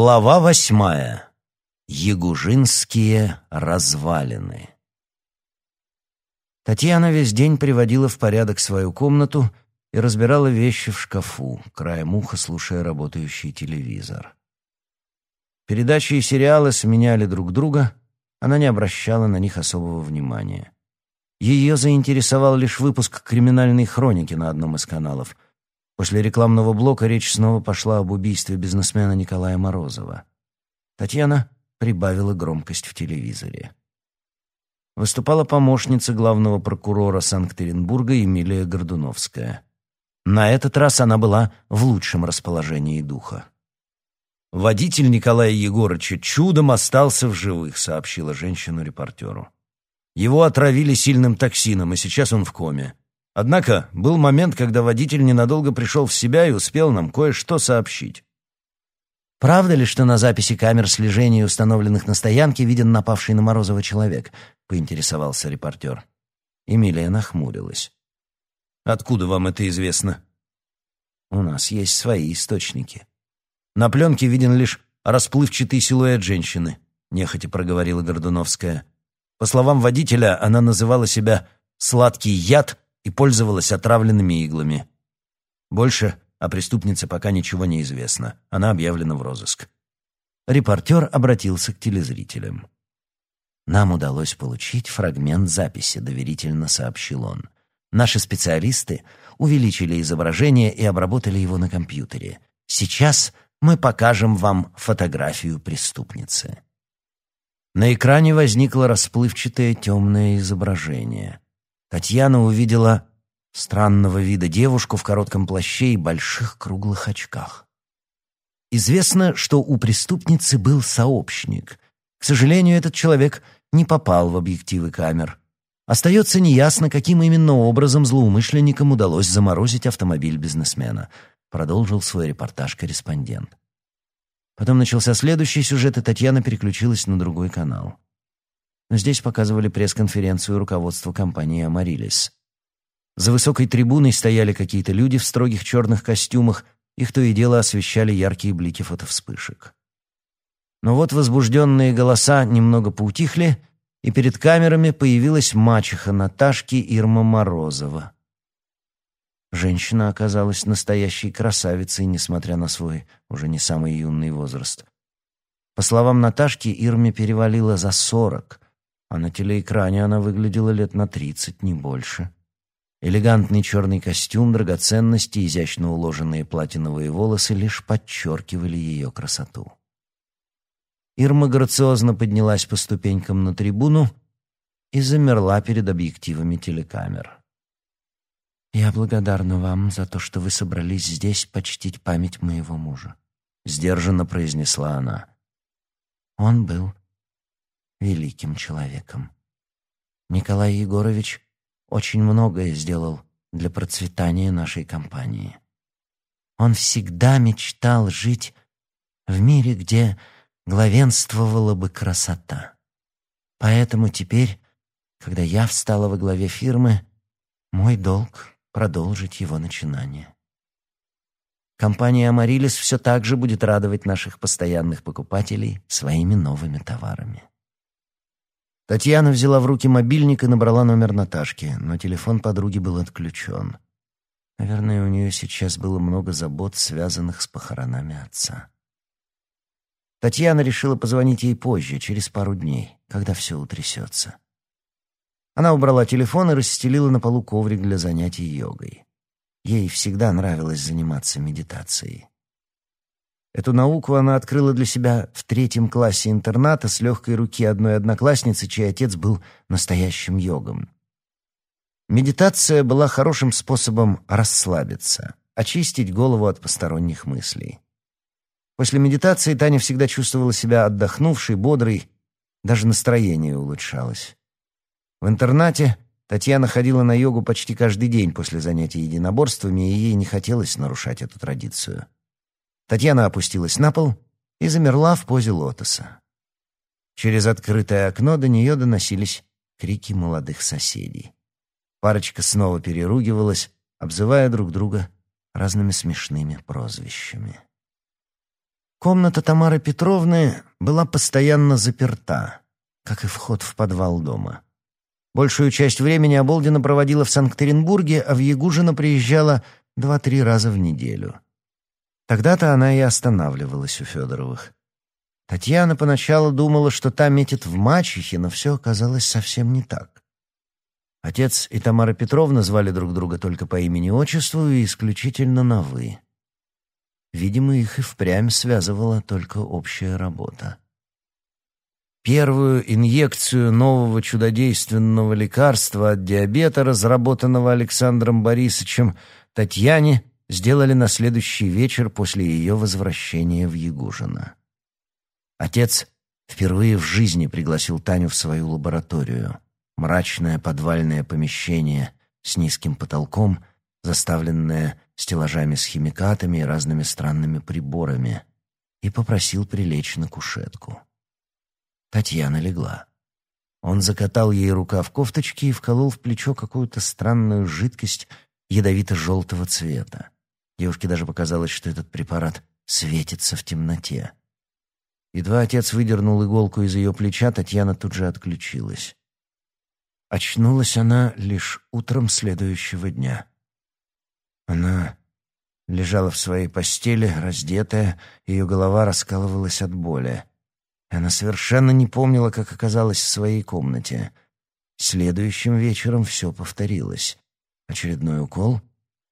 Глава восьмая. Ягужинские развалины. Татьяна весь день приводила в порядок свою комнату и разбирала вещи в шкафу, краем уха слушая работающий телевизор. Передачи и сериалы сменяли друг друга, она не обращала на них особого внимания. Ее заинтересовал лишь выпуск криминальной хроники на одном из каналов — После рекламного блока речь снова пошла об убийстве бизнесмена Николая Морозова. Татьяна прибавила громкость в телевизоре. Выступала помощница главного прокурора Санкт-Петербурга Емилия Гордуновская. На этот раз она была в лучшем расположении духа. «Водитель Николая Егорыча чудом остался в живых», — сообщила женщину-репортеру. «Его отравили сильным токсином, и сейчас он в коме. Однако был момент, когда водитель ненадолго пришел в себя и успел нам кое-что сообщить. «Правда ли, что на записи камер слежения, установленных на стоянке, виден напавший на Морозова человек?» — поинтересовался репортер. Эмилия нахмурилась. «Откуда вам это известно?» «У нас есть свои источники. На пленке виден лишь расплывчатый силуэт женщины», — нехотя проговорила Гордуновская. По словам водителя, она называла себя «сладкий яд» и пользовалась отравленными иглами. Больше о преступнице пока ничего не известно. Она объявлена в розыск. Репортер обратился к телезрителям. «Нам удалось получить фрагмент записи», — доверительно сообщил он. «Наши специалисты увеличили изображение и обработали его на компьютере. Сейчас мы покажем вам фотографию преступницы». На экране возникло расплывчатое темное изображение. Татьяна увидела странного вида девушку в коротком плаще и больших круглых очках. Известно, что у преступницы был сообщник. К сожалению, этот человек не попал в объективы камер. Остается неясно, каким именно образом злоумышленникам удалось заморозить автомобиль бизнесмена, продолжил свой репортаж корреспондент. Потом начался следующий сюжет, и Татьяна переключилась на другой канал здесь показывали пресс-конференцию руководства компании «Амарилис». За высокой трибуной стояли какие-то люди в строгих черных костюмах, их то и дело освещали яркие блики фотовспышек. Но вот возбужденные голоса немного поутихли, и перед камерами появилась мачеха Наташки Ирма Морозова. Женщина оказалась настоящей красавицей, несмотря на свой уже не самый юный возраст. По словам Наташки, Ирме перевалило за сорок — а на телеэкране она выглядела лет на тридцать, не больше. Элегантный черный костюм, драгоценности, изящно уложенные платиновые волосы лишь подчеркивали ее красоту. Ирма грациозно поднялась по ступенькам на трибуну и замерла перед объективами телекамер. «Я благодарна вам за то, что вы собрались здесь почтить память моего мужа», — сдержанно произнесла она. «Он был великим человеком. Николай Егорович очень многое сделал для процветания нашей компании. Он всегда мечтал жить в мире, где главенствовала бы красота. Поэтому теперь, когда я встала во главе фирмы, мой долг — продолжить его начинание. Компания «Амарилис» все так же будет радовать наших постоянных покупателей своими новыми товарами. Татьяна взяла в руки мобильник и набрала номер Наташки, но телефон подруги был отключен. Наверное, у нее сейчас было много забот, связанных с похоронами отца. Татьяна решила позвонить ей позже, через пару дней, когда все утрясется. Она убрала телефон и расстелила на полу коврик для занятий йогой. Ей всегда нравилось заниматься медитацией. Эту науку она открыла для себя в третьем классе интерната с легкой руки одной одноклассницы, чей отец был настоящим йогом. Медитация была хорошим способом расслабиться, очистить голову от посторонних мыслей. После медитации Таня всегда чувствовала себя отдохнувшей, бодрой, даже настроение улучшалось. В интернате Татьяна ходила на йогу почти каждый день после занятий единоборствами, и ей не хотелось нарушать эту традицию. Татьяна опустилась на пол и замерла в позе лотоса. Через открытое окно до нее доносились крики молодых соседей. Парочка снова переругивалась, обзывая друг друга разными смешными прозвищами. Комната Тамары Петровны была постоянно заперта, как и вход в подвал дома. Большую часть времени Оболдина проводила в Санкт-Петербурге, а в Ягужино приезжала два-три раза в неделю. Тогда-то она и останавливалась у Федоровых. Татьяна поначалу думала, что та метит в мачехи, но все оказалось совсем не так. Отец и Тамара Петровна звали друг друга только по имени-отчеству и исключительно на «вы». Видимо, их и впрямь связывала только общая работа. Первую инъекцию нового чудодейственного лекарства от диабета, разработанного Александром Борисовичем, Татьяне сделали на следующий вечер после ее возвращения в Ягужино. Отец впервые в жизни пригласил Таню в свою лабораторию. Мрачное подвальное помещение с низким потолком, заставленное стеллажами с химикатами и разными странными приборами, и попросил прилечь на кушетку. Татьяна легла. Он закатал ей рука в кофточке и вколол в плечо какую-то странную жидкость ядовито-желтого цвета. Девушке даже показалось, что этот препарат светится в темноте. Едва отец выдернул иголку из ее плеча, Татьяна тут же отключилась. Очнулась она лишь утром следующего дня. Она лежала в своей постели, раздетая, ее голова раскалывалась от боли. Она совершенно не помнила, как оказалась в своей комнате. Следующим вечером все повторилось. Очередной укол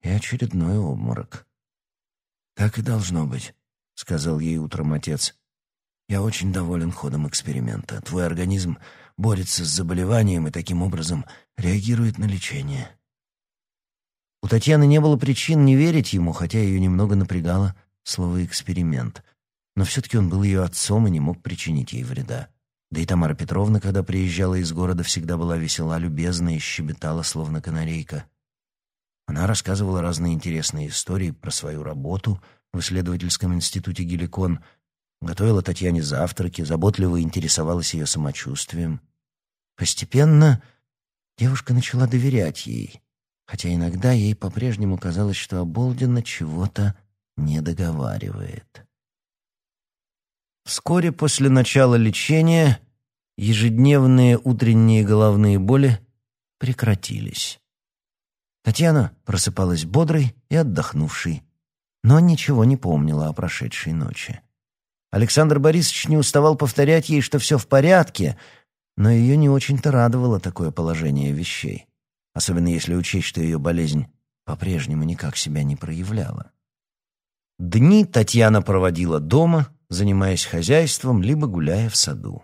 и очередной обморок. «Так и должно быть», — сказал ей утром отец. «Я очень доволен ходом эксперимента. Твой организм борется с заболеванием и таким образом реагирует на лечение». У Татьяны не было причин не верить ему, хотя ее немного напрягало слово «эксперимент». Но все-таки он был ее отцом и не мог причинить ей вреда. Да и Тамара Петровна, когда приезжала из города, всегда была весела, любезна и щебетала, словно канарейка. Она рассказывала разные интересные истории про свою работу в исследовательском институте «Геликон», готовила Татьяне завтраки, заботливо интересовалась ее самочувствием. Постепенно девушка начала доверять ей, хотя иногда ей по-прежнему казалось, что Оболдина чего-то не договаривает. Вскоре после начала лечения ежедневные утренние головные боли прекратились. Татьяна просыпалась бодрой и отдохнувшей, но ничего не помнила о прошедшей ночи. Александр Борисович не уставал повторять ей, что все в порядке, но ее не очень-то радовало такое положение вещей, особенно если учесть, что ее болезнь по-прежнему никак себя не проявляла. Дни Татьяна проводила дома, занимаясь хозяйством, либо гуляя в саду.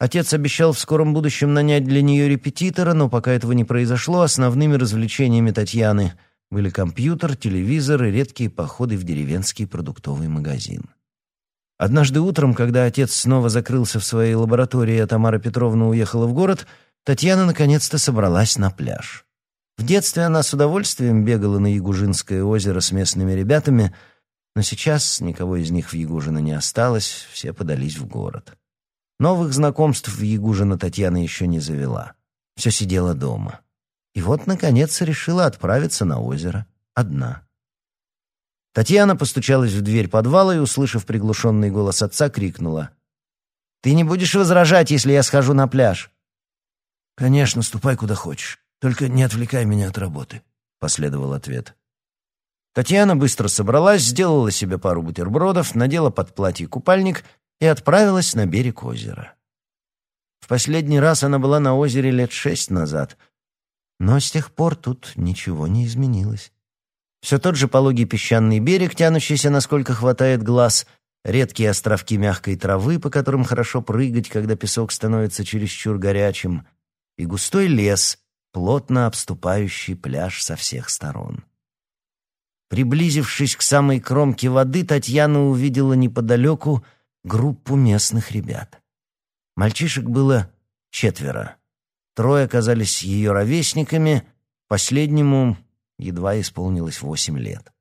Отец обещал в скором будущем нанять для нее репетитора, но пока этого не произошло, основными развлечениями Татьяны были компьютер, телевизор и редкие походы в деревенский продуктовый магазин. Однажды утром, когда отец снова закрылся в своей лаборатории, а Тамара Петровна уехала в город, Татьяна наконец-то собралась на пляж. В детстве она с удовольствием бегала на Ягужинское озеро с местными ребятами — но сейчас никого из них в Ягужино не осталось, все подались в город. Новых знакомств в Ягужино Татьяна еще не завела. Все сидела дома. И вот, наконец, решила отправиться на озеро. Одна. Татьяна постучалась в дверь подвала и, услышав приглушенный голос отца, крикнула. «Ты не будешь возражать, если я схожу на пляж?» «Конечно, ступай куда хочешь. Только не отвлекай меня от работы», — последовал ответ. Татьяна быстро собралась, сделала себе пару бутербродов, надела под платье купальник и отправилась на берег озера. В последний раз она была на озере лет шесть назад, но с тех пор тут ничего не изменилось. Все тот же пологий песчаный берег, тянущийся, насколько хватает глаз, редкие островки мягкой травы, по которым хорошо прыгать, когда песок становится чересчур горячим, и густой лес, плотно обступающий пляж со всех сторон. Приблизившись к самой кромке воды, Татьяна увидела неподалеку группу местных ребят. Мальчишек было четверо. Трое оказались ее ровесниками, последнему едва исполнилось восемь лет.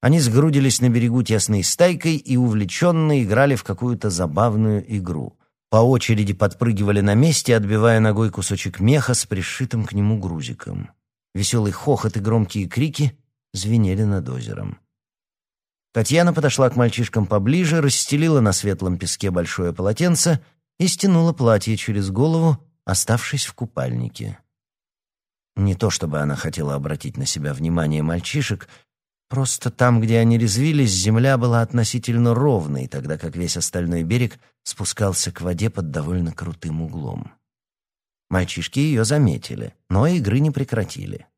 Они сгрудились на берегу тесной стайкой и увлеченно играли в какую-то забавную игру. По очереди подпрыгивали на месте, отбивая ногой кусочек меха с пришитым к нему грузиком. Веселый хохот и громкие крики звенели над озером. Татьяна подошла к мальчишкам поближе, расстелила на светлом песке большое полотенце и стянула платье через голову, оставшись в купальнике. Не то чтобы она хотела обратить на себя внимание мальчишек, просто там, где они резвились, земля была относительно ровной, тогда как весь остальной берег спускался к воде под довольно крутым углом. Мальчишки ее заметили, но игры не прекратили.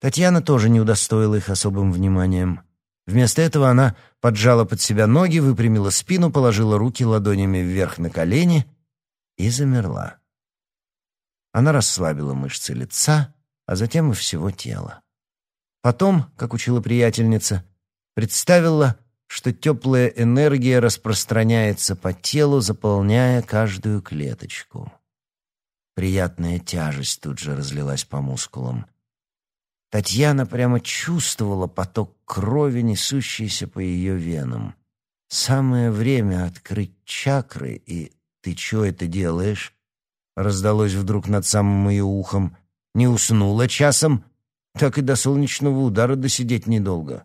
Татьяна тоже не удостоила их особым вниманием. Вместо этого она поджала под себя ноги, выпрямила спину, положила руки ладонями вверх на колени и замерла. Она расслабила мышцы лица, а затем и всего тела. Потом, как учила приятельница, представила, что теплая энергия распространяется по телу, заполняя каждую клеточку. Приятная тяжесть тут же разлилась по мускулам. Татьяна прямо чувствовала поток крови, несущийся по ее венам. Самое время открыть чакры, и «Ты что это делаешь?» раздалось вдруг над самым ее ухом. Не уснула часом, так и до солнечного удара досидеть недолго.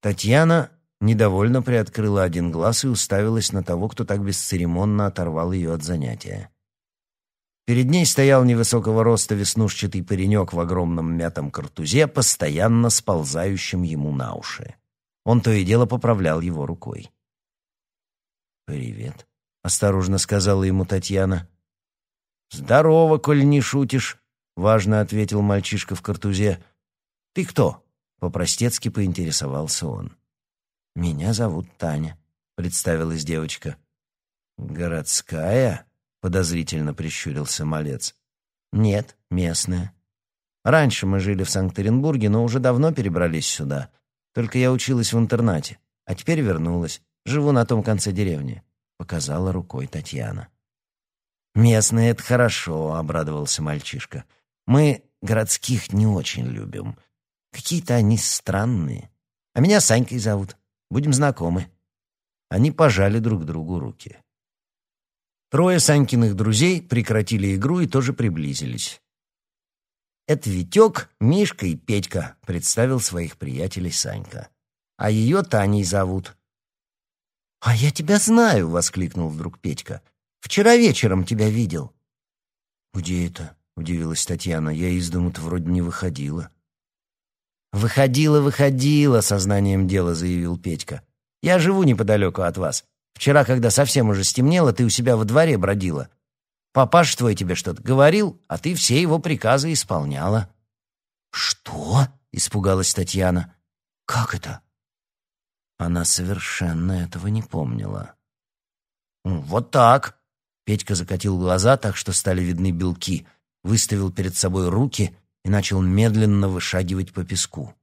Татьяна недовольно приоткрыла один глаз и уставилась на того, кто так бесцеремонно оторвал ее от занятия. Перед ней стоял невысокого роста веснушчатый паренек в огромном мятом картузе, постоянно сползающим ему на уши. Он то и дело поправлял его рукой. «Привет», — осторожно сказала ему Татьяна. «Здорово, коль не шутишь», — важно ответил мальчишка в картузе. «Ты кто?» — по-простецки поинтересовался он. «Меня зовут Таня», — представилась девочка. «Городская?» — подозрительно прищурился малец. «Нет, местная. Раньше мы жили в Санкт-Петербурге, но уже давно перебрались сюда. Только я училась в интернате, а теперь вернулась. Живу на том конце деревни», — показала рукой Татьяна. «Местные — это хорошо», — обрадовался мальчишка. «Мы городских не очень любим. Какие-то они странные. А меня Санькой зовут. Будем знакомы». Они пожали друг другу руки. Трое Санькиных друзей прекратили игру и тоже приблизились. «Это Витек, Мишка и Петька», — представил своих приятелей Санька. «А ее Таней зовут». «А я тебя знаю!» — воскликнул вдруг Петька. Вчера вечером тебя видел». «Где это?» — удивилась Татьяна. «Я из дома-то вроде не выходила». «Выходила, выходила», — сознанием дела заявил Петька. «Я живу неподалеку от вас. Вчера, когда совсем уже стемнело, ты у себя во дворе бродила. Папаш твой тебе что-то говорил, а ты все его приказы исполняла». «Что?» — испугалась Татьяна. «Как это?» Она совершенно этого не помнила. «Вот так», Петька закатил глаза так, что стали видны белки, выставил перед собой руки и начал медленно вышагивать по песку.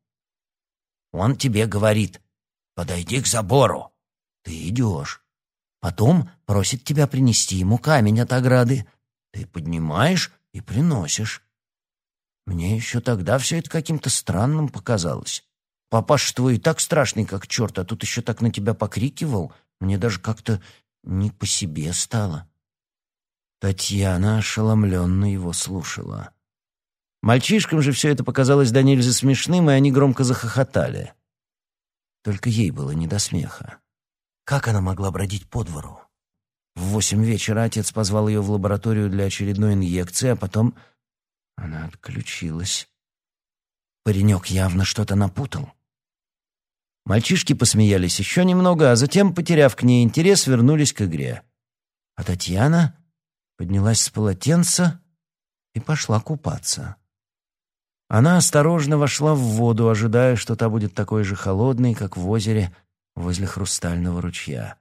«Он тебе говорит, подойди к забору. Ты идешь. Потом просит тебя принести ему камень от ограды. Ты поднимаешь и приносишь. Мне еще тогда все это каким-то странным показалось. Папаш твой и так страшный, как черт, а тут еще так на тебя покрикивал. Мне даже как-то не по себе стало. Татьяна ошеломленно его слушала. Мальчишкам же все это показалось до нельзя смешным, и они громко захохотали. Только ей было не до смеха. Как она могла бродить по двору? В восемь вечера отец позвал ее в лабораторию для очередной инъекции, а потом она отключилась. Паренек явно что-то напутал. Мальчишки посмеялись еще немного, а затем, потеряв к ней интерес, вернулись к игре. А Татьяна поднялась с полотенца и пошла купаться. Она осторожно вошла в воду, ожидая, что та будет такой же холодной, как в озере возле хрустального ручья.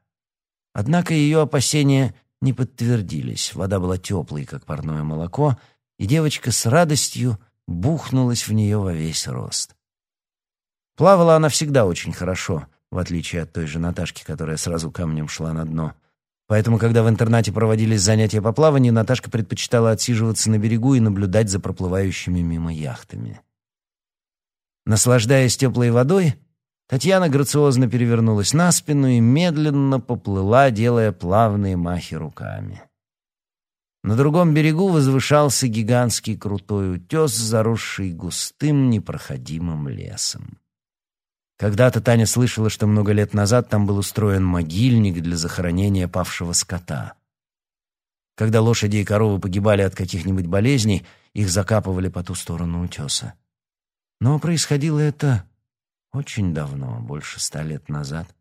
Однако ее опасения не подтвердились. Вода была теплой, как парное молоко, и девочка с радостью бухнулась в нее во весь рост. Плавала она всегда очень хорошо, в отличие от той же Наташки, которая сразу камнем шла на дно — Поэтому, когда в интернате проводились занятия по плаванию, Наташка предпочитала отсиживаться на берегу и наблюдать за проплывающими мимо яхтами. Наслаждаясь теплой водой, Татьяна грациозно перевернулась на спину и медленно поплыла, делая плавные махи руками. На другом берегу возвышался гигантский крутой утес, заросший густым непроходимым лесом. Когда-то Таня слышала, что много лет назад там был устроен могильник для захоронения павшего скота. Когда лошади и коровы погибали от каких-нибудь болезней, их закапывали по ту сторону утеса. Но происходило это очень давно, больше ста лет назад.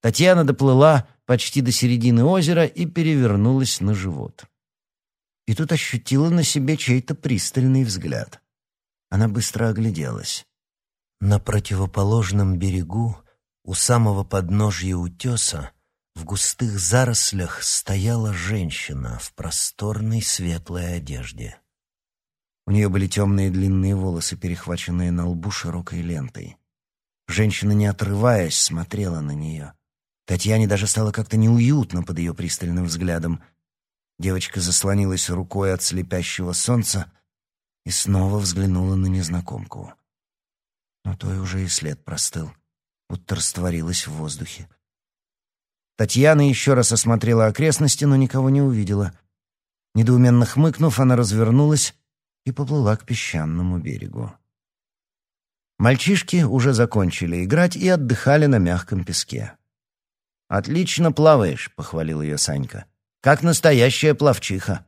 Татьяна доплыла почти до середины озера и перевернулась на живот. И тут ощутила на себе чей-то пристальный взгляд. Она быстро огляделась. На противоположном берегу, у самого подножья утеса, в густых зарослях стояла женщина в просторной светлой одежде. У нее были темные длинные волосы, перехваченные на лбу широкой лентой. Женщина, не отрываясь, смотрела на нее. Татьяне даже стало как-то неуютно под ее пристальным взглядом. Девочка заслонилась рукой от слепящего солнца и снова взглянула на незнакомку но той уже и след простыл, будто растворилась в воздухе. Татьяна еще раз осмотрела окрестности, но никого не увидела. Недоуменно хмыкнув, она развернулась и поплыла к песчаному берегу. Мальчишки уже закончили играть и отдыхали на мягком песке. «Отлично плаваешь», — похвалил ее Санька. «Как настоящая пловчиха».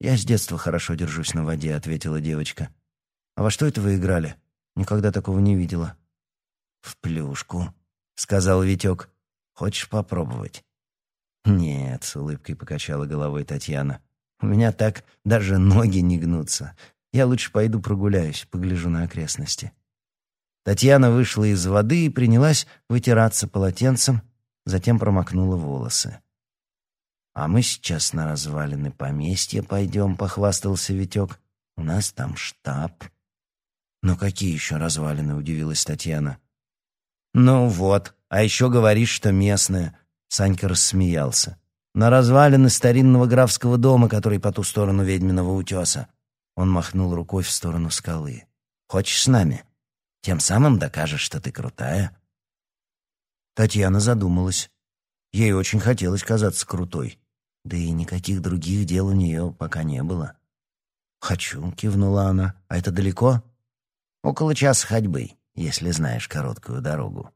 «Я с детства хорошо держусь на воде», — ответила девочка. «А во что это вы играли?» Никогда такого не видела. «В плюшку», — сказал Витек. «Хочешь попробовать?» «Нет», — с улыбкой покачала головой Татьяна. «У меня так даже ноги не гнутся. Я лучше пойду прогуляюсь, погляжу на окрестности». Татьяна вышла из воды и принялась вытираться полотенцем, затем промокнула волосы. «А мы сейчас на развалины поместья пойдем», — похвастался Витек. «У нас там штаб». «Но какие еще развалины?» — удивилась Татьяна. «Ну вот, а еще говоришь, что местная». Санька рассмеялся. «На развалины старинного графского дома, который по ту сторону ведьминого утеса». Он махнул рукой в сторону скалы. «Хочешь с нами? Тем самым докажешь, что ты крутая». Татьяна задумалась. Ей очень хотелось казаться крутой. Да и никаких других дел у нее пока не было. «Хочу», — кивнула она. «А это далеко?» Около часа ходьбы, если знаешь короткую дорогу.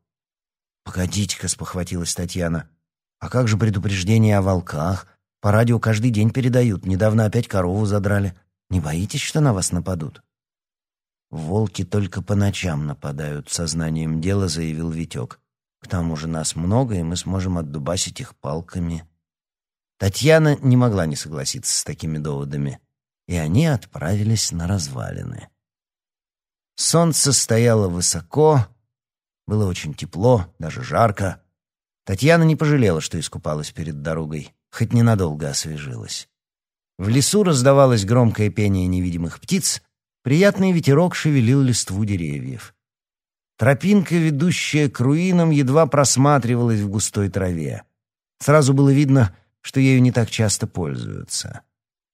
«Погодите-ка», — спохватилась Татьяна. «А как же предупреждение о волках? По радио каждый день передают. Недавно опять корову задрали. Не боитесь, что на вас нападут?» «Волки только по ночам нападают», — сознанием дела заявил Витек. «К тому же нас много, и мы сможем отдубасить их палками». Татьяна не могла не согласиться с такими доводами, и они отправились на развалины. Солнце стояло высоко, было очень тепло, даже жарко. Татьяна не пожалела, что искупалась перед дорогой, хоть ненадолго освежилась. В лесу раздавалось громкое пение невидимых птиц, приятный ветерок шевелил листву деревьев. Тропинка, ведущая к руинам, едва просматривалась в густой траве. Сразу было видно, что ею не так часто пользуются.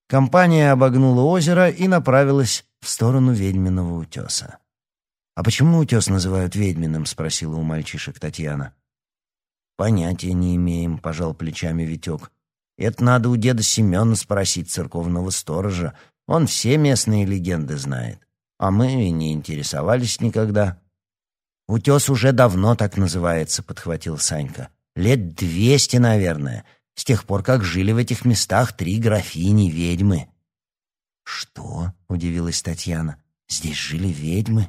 Компания обогнула озеро и направилась в сторону ведьминого утеса. «А почему утес называют ведьминым?» — спросила у мальчишек Татьяна. «Понятия не имеем», — пожал плечами Витек. «Это надо у деда Семена спросить, церковного сторожа. Он все местные легенды знает. А мы и не интересовались никогда». «Утес уже давно так называется», — подхватил Санька. «Лет двести, наверное, с тех пор, как жили в этих местах три графини-ведьмы». «Что?» — удивилась Татьяна. «Здесь жили ведьмы?»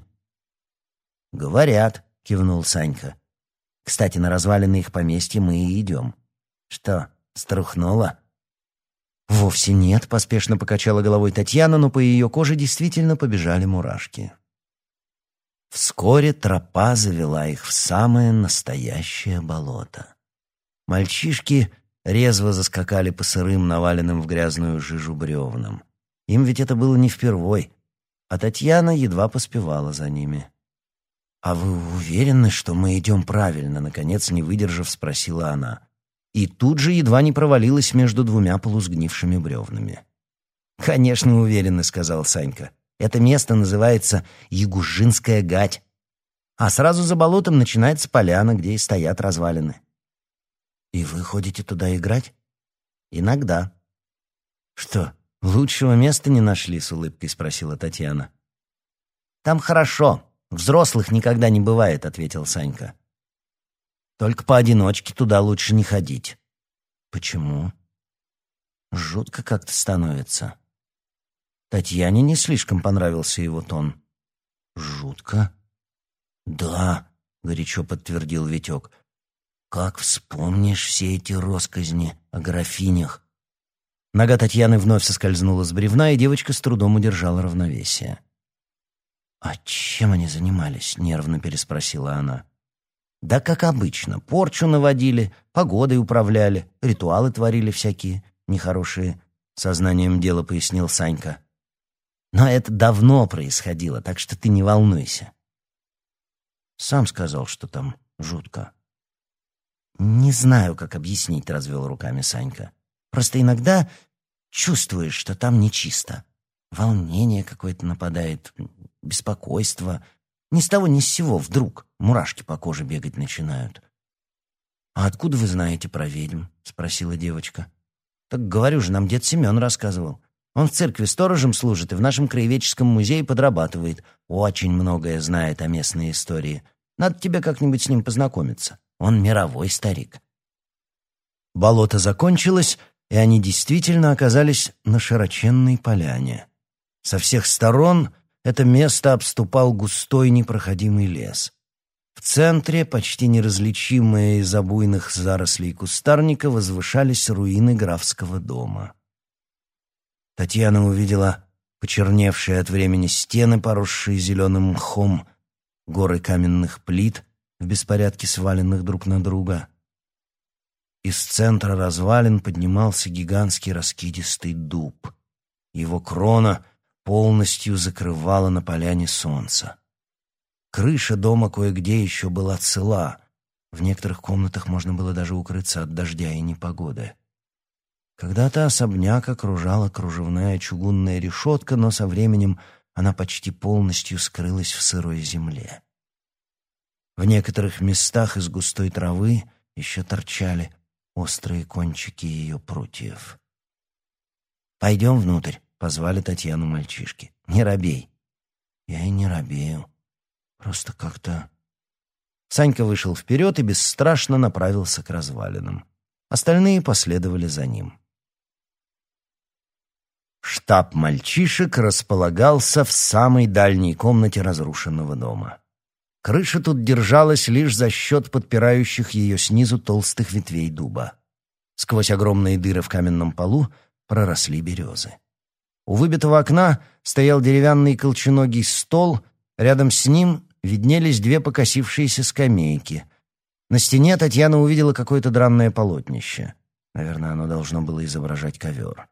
«Говорят», — кивнул Санька. «Кстати, на развалины их поместья мы и идем. Что, струхнула?» «Вовсе нет», — поспешно покачала головой Татьяна, но по ее коже действительно побежали мурашки. Вскоре тропа завела их в самое настоящее болото. Мальчишки резво заскакали по сырым, наваленным в грязную жижу бревнам. Им ведь это было не впервой, а Татьяна едва поспевала за ними. «А вы уверены, что мы идем правильно?» — наконец, не выдержав, спросила она. И тут же едва не провалилась между двумя полусгнившими бревнами. «Конечно, уверены», — сказал Санька. «Это место называется Ягужинская гать. А сразу за болотом начинается поляна, где и стоят развалины». «И вы ходите туда играть?» «Иногда». «Что, Лучшего места не нашли, с улыбкой спросила Татьяна. Там хорошо, Взрослых никогда не бывает», — ответил Санька. «Только поодиночке туда лучше не ходить». «Почему?» «Жутко как-то становится». Татьяне не слишком понравился его тон. «Жутко?» «Да», — горячо подтвердил Витек. «Как вспомнишь все эти росказни о графинях?» Нога Татьяны вновь соскользнула с бревна, и девочка с трудом удержала равновесие. «А чем они занимались?» — нервно переспросила она. «Да как обычно. Порчу наводили, погодой управляли, ритуалы творили всякие нехорошие», — сознанием дела пояснил Санька. «Но это давно происходило, так что ты не волнуйся». «Сам сказал, что там жутко». «Не знаю, как объяснить», — развел руками Санька. «Просто иногда чувствуешь, что там нечисто. Волнение какое-то нападает, беспокойство. Ни с того ни с сего вдруг мурашки по коже бегать начинают. «А откуда вы знаете про ведьм?» — спросила девочка. «Так говорю же, нам дед Семен рассказывал. Он в церкви сторожем служит и в нашем краеведческом музее подрабатывает. Очень многое знает о местной истории. Надо тебе как-нибудь с ним познакомиться. Он мировой старик». Болото закончилось, и они действительно оказались на широченной поляне. Со всех сторон это место обступал густой непроходимый лес. В центре, почти неразличимые из-за буйных зарослей кустарника, возвышались руины графского дома. Татьяна увидела почерневшие от времени стены, поросшие зеленым мхом, горы каменных плит, в беспорядке сваленных друг на друга. Из центра развалин поднимался гигантский раскидистый дуб. Его крона — полностью закрывало на поляне солнце. Крыша дома кое-где еще была цела. В некоторых комнатах можно было даже укрыться от дождя и непогоды. Когда-то особняк окружала кружевная чугунная решетка, но со временем она почти полностью скрылась в сырой земле. В некоторых местах из густой травы еще торчали острые кончики ее прутьев. «Пойдем внутрь», — позвали Татьяну мальчишки. «Не робей». «Я и не робею. Просто как-то...» Санька вышел вперед и бесстрашно направился к развалинам. Остальные последовали за ним. Штаб мальчишек располагался в самой дальней комнате разрушенного дома. Крыша тут держалась лишь за счет подпирающих ее снизу толстых ветвей дуба. Сквозь огромные дыры в каменном полу проросли березы. У выбитого окна стоял деревянный колченогий стол, рядом с ним виднелись две покосившиеся скамейки. На стене Татьяна увидела какое-то дранное полотнище. Наверное, оно должно было изображать ковер.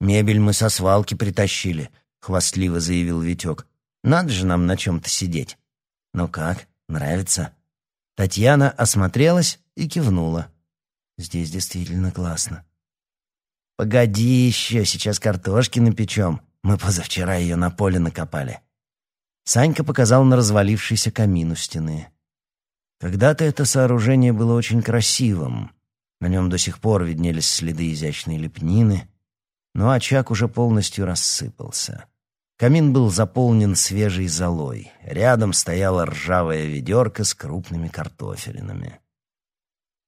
«Мебель мы со свалки притащили», — хвастливо заявил Витек. «Надо же нам на чем-то сидеть». «Ну как, нравится?» Татьяна осмотрелась и кивнула. «Здесь действительно классно». «Погоди еще, сейчас картошки напечем. Мы позавчера ее на поле накопали». Санька показал на развалившийся камин у стены. Когда-то это сооружение было очень красивым. На нем до сих пор виднелись следы изящной лепнины, но очаг уже полностью рассыпался. Камин был заполнен свежей золой. Рядом стояла ржавая ведерко с крупными картофелинами.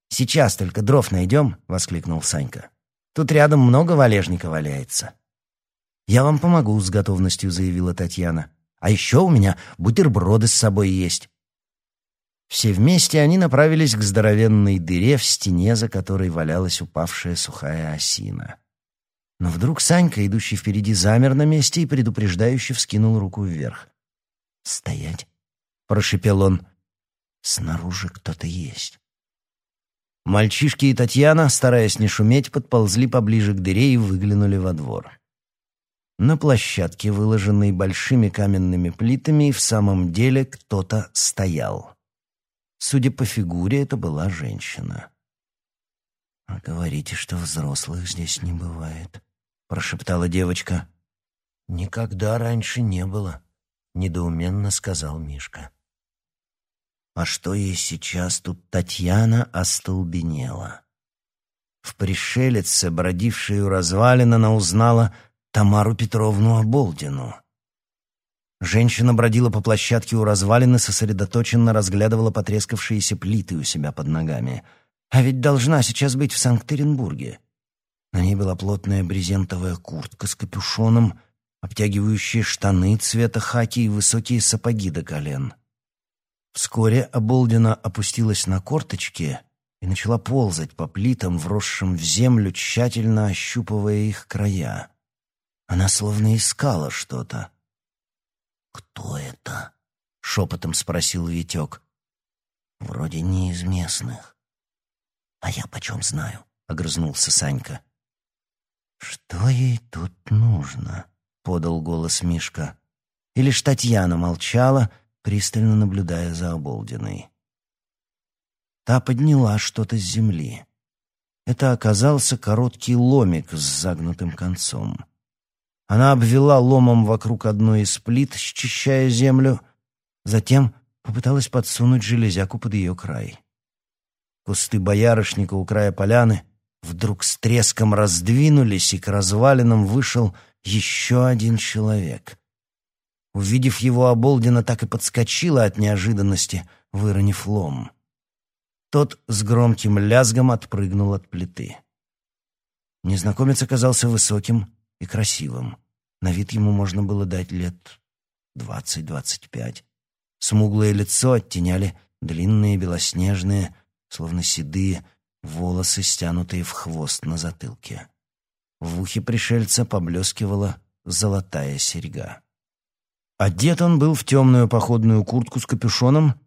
«Сейчас только дров найдем!» — воскликнул Санька. Тут рядом много валежника валяется». «Я вам помогу», — с готовностью заявила Татьяна. «А еще у меня бутерброды с собой есть». Все вместе они направились к здоровенной дыре в стене, за которой валялась упавшая сухая осина. Но вдруг Санька, идущий впереди, замер на месте и предупреждающе вскинул руку вверх. «Стоять!» — прошепел он. «Снаружи кто-то есть». Мальчишки и Татьяна, стараясь не шуметь, подползли поближе к дыре и выглянули во двор. На площадке, выложенной большими каменными плитами, в самом деле кто-то стоял. Судя по фигуре, это была женщина. «А говорите, что взрослых здесь не бывает», — прошептала девочка. «Никогда раньше не было», — недоуменно сказал Мишка. А что ей сейчас тут Татьяна остолбенела? В пришелице, бродившей у развалин, она узнала Тамару Петровну Оболдину. Женщина бродила по площадке у развалины, сосредоточенно разглядывала потрескавшиеся плиты у себя под ногами. А ведь должна сейчас быть в Санкт-Петербурге. На ней была плотная брезентовая куртка с капюшоном, обтягивающие штаны цвета хаки и высокие сапоги до колен. Вскоре Оболдина опустилась на корточки и начала ползать по плитам, вросшим в землю, тщательно ощупывая их края. Она словно искала что-то. «Кто это?» — шепотом спросил Витек. «Вроде не из местных». «А я почем знаю?» — огрызнулся Санька. «Что ей тут нужно?» — подал голос Мишка. И лишь Татьяна молчала, пристально наблюдая за Оболдиной. Та подняла что-то с земли. Это оказался короткий ломик с загнутым концом. Она обвела ломом вокруг одной из плит, счищая землю, затем попыталась подсунуть железяку под ее край. Кусты боярышника у края поляны вдруг с треском раздвинулись, и к развалинам вышел еще один человек. Увидев его, Оболдина так и подскочила от неожиданности, выронив лом. Тот с громким лязгом отпрыгнул от плиты. Незнакомец оказался высоким, и красивым. На вид ему можно было дать лет двадцать-двадцать пять. Смуглое лицо оттеняли длинные белоснежные, словно седые, волосы, стянутые в хвост на затылке. В ухе пришельца поблескивала золотая серьга. Одет он был в темную походную куртку с капюшоном,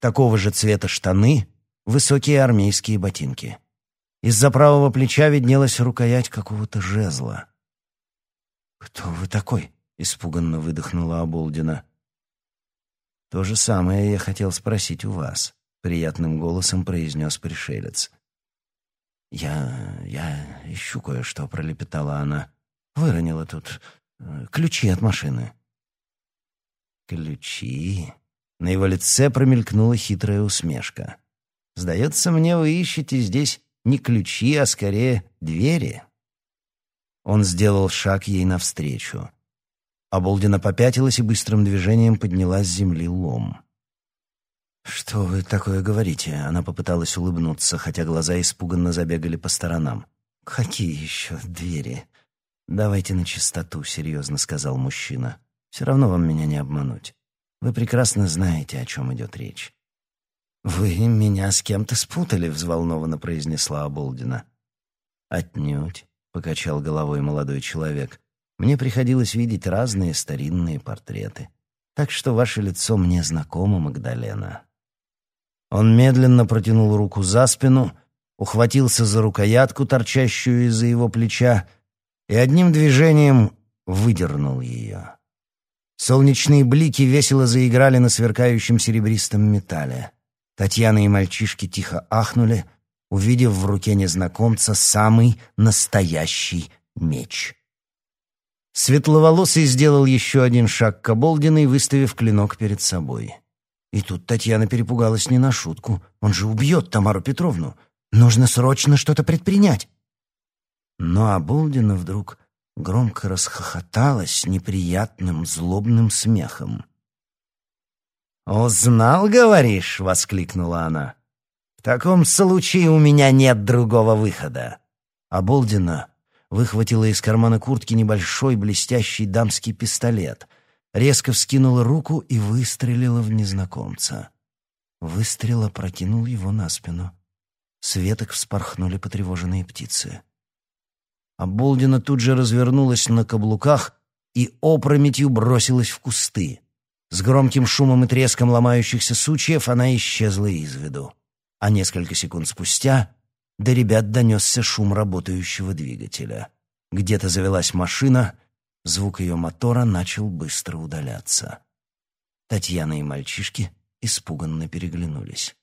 такого же цвета штаны, высокие армейские ботинки. Из-за правого плеча виднелась рукоять какого-то жезла. «Кто вы такой?» — испуганно выдохнула Оболдина. «То же самое я хотел спросить у вас», — приятным голосом произнес пришелец. «Я... я ищу кое-что», — пролепетала она. «Выронила тут э, ключи от машины». «Ключи?» На его лице промелькнула хитрая усмешка. «Сдается мне, вы ищете здесь не ключи, а скорее двери». Он сделал шаг ей навстречу. Оболдина попятилась и быстрым движением подняла с земли лом. «Что вы такое говорите?» Она попыталась улыбнуться, хотя глаза испуганно забегали по сторонам. «Какие еще двери?» «Давайте на чистоту», — серьезно сказал мужчина. «Все равно вам меня не обмануть. Вы прекрасно знаете, о чем идет речь». «Вы меня с кем-то спутали», — взволнованно произнесла Оболдина. «Отнюдь покачал головой молодой человек. Мне приходилось видеть разные старинные портреты. Так что ваше лицо мне знакомо, Магдалена. Он медленно протянул руку за спину, ухватился за рукоятку, торчащую из-за его плеча, и одним движением выдернул ее. Солнечные блики весело заиграли на сверкающем серебристом металле. Татьяна и мальчишки тихо ахнули — увидев в руке незнакомца самый настоящий меч. Светловолосый сделал еще один шаг к Оболдиной, выставив клинок перед собой. И тут Татьяна перепугалась не на шутку. Он же убьет Тамару Петровну. Нужно срочно что-то предпринять. Но Оболдина вдруг громко расхохоталась неприятным злобным смехом. «Узнал, говоришь?» — воскликнула она таком случае у меня нет другого выхода». Оболдина выхватила из кармана куртки небольшой блестящий дамский пистолет, резко вскинула руку и выстрелила в незнакомца. Выстрел опрокинул его на спину. С веток вспорхнули потревоженные птицы. Оболдина тут же развернулась на каблуках и опрометью бросилась в кусты. С громким шумом и треском ломающихся сучьев она исчезла из виду а несколько секунд спустя до ребят донесся шум работающего двигателя. Где-то завелась машина, звук ее мотора начал быстро удаляться. Татьяна и мальчишки испуганно переглянулись.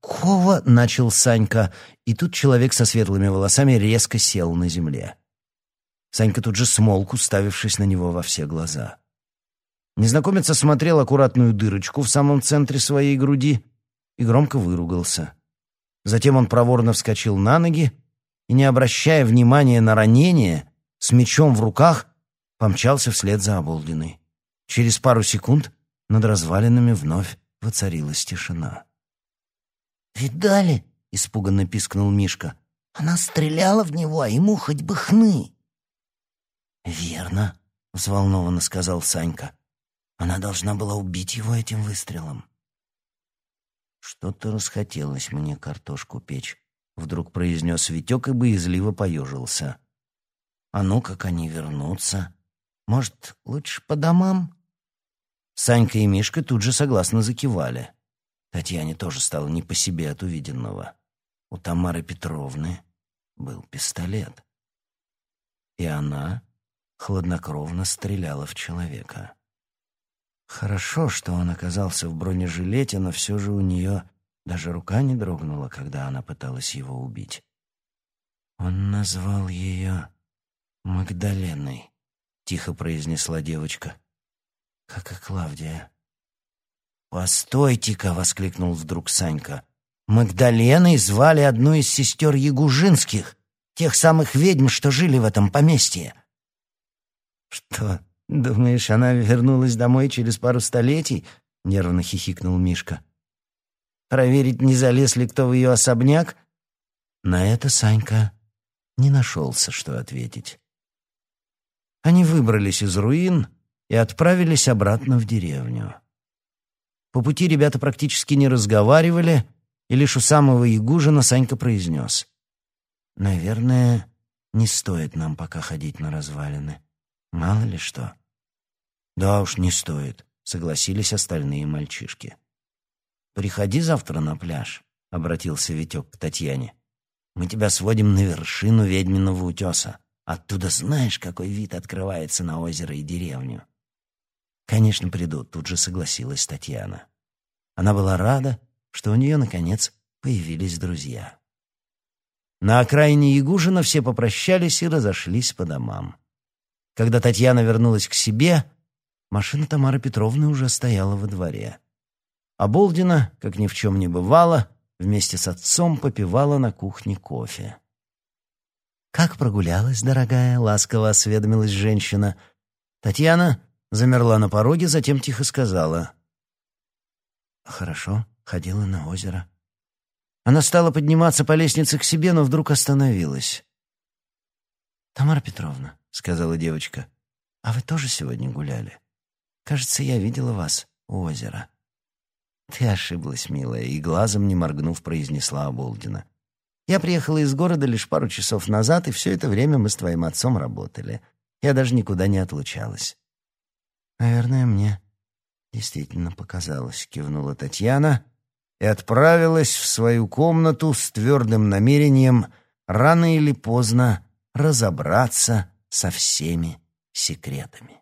«Какого?» — начал Санька, и тут человек со светлыми волосами резко сел на земле. Санька тут же смолк, уставившись на него во все глаза. Незнакомец осмотрел аккуратную дырочку в самом центре своей груди и громко выругался. Затем он проворно вскочил на ноги и, не обращая внимания на ранение, с мечом в руках помчался вслед за Оболдиной. Через пару секунд над развалинами вновь воцарилась тишина. «Видали?» — испуганно пискнул Мишка. «Она стреляла в него, а ему хоть бы хны!» «Верно», — взволнованно сказал Санька. «Она должна была убить его этим выстрелом». «Что-то расхотелось мне картошку печь», — вдруг произнес Витек и боязливо поежился. «А ну, как они вернутся? Может, лучше по домам?» Санька и Мишка тут же согласно закивали. Татьяне тоже стало не по себе от увиденного. У Тамары Петровны был пистолет. И она хладнокровно стреляла в человека. Хорошо, что он оказался в бронежилете, но все же у нее даже рука не дрогнула, когда она пыталась его убить. Он назвал ее Магдаленой, тихо произнесла девочка. Как и Клавдия. «Постойте-ка!» — воскликнул вдруг Санька. «Магдаленой звали одну из сестер Ягужинских, тех самых ведьм, что жили в этом поместье». «Что, думаешь, она вернулась домой через пару столетий?» — нервно хихикнул Мишка. «Проверить, не залез ли кто в ее особняк?» На это Санька не нашелся, что ответить. Они выбрались из руин и отправились обратно в деревню. По пути ребята практически не разговаривали, и лишь у самого Ягужина Санька произнес. «Наверное, не стоит нам пока ходить на развалины. Мало ли что». «Да уж, не стоит», — согласились остальные мальчишки. «Приходи завтра на пляж», — обратился Витек к Татьяне. «Мы тебя сводим на вершину ведьминого утеса. Оттуда знаешь, какой вид открывается на озеро и деревню». «Конечно, приду», — тут же согласилась Татьяна. Она была рада, что у нее, наконец, появились друзья. На окраине Ягужина все попрощались и разошлись по домам. Когда Татьяна вернулась к себе, машина Тамары Петровны уже стояла во дворе. А Болдина, как ни в чем не бывало, вместе с отцом попивала на кухне кофе. «Как прогулялась, дорогая?» — ласково осведомилась женщина. Татьяна замерла на пороге, затем тихо сказала. «Хорошо, ходила на озеро». Она стала подниматься по лестнице к себе, но вдруг остановилась. «Тамара Петровна», — сказала девочка, — «а вы тоже сегодня гуляли? Кажется, я видела вас у озера». «Ты ошиблась, милая», — и глазом не моргнув произнесла Оболдина. «Я приехала из города лишь пару часов назад, и все это время мы с твоим отцом работали. Я даже никуда не отлучалась. Наверное, мне действительно показалось, кивнула Татьяна и отправилась в свою комнату с твердым намерением рано или поздно разобраться со всеми секретами.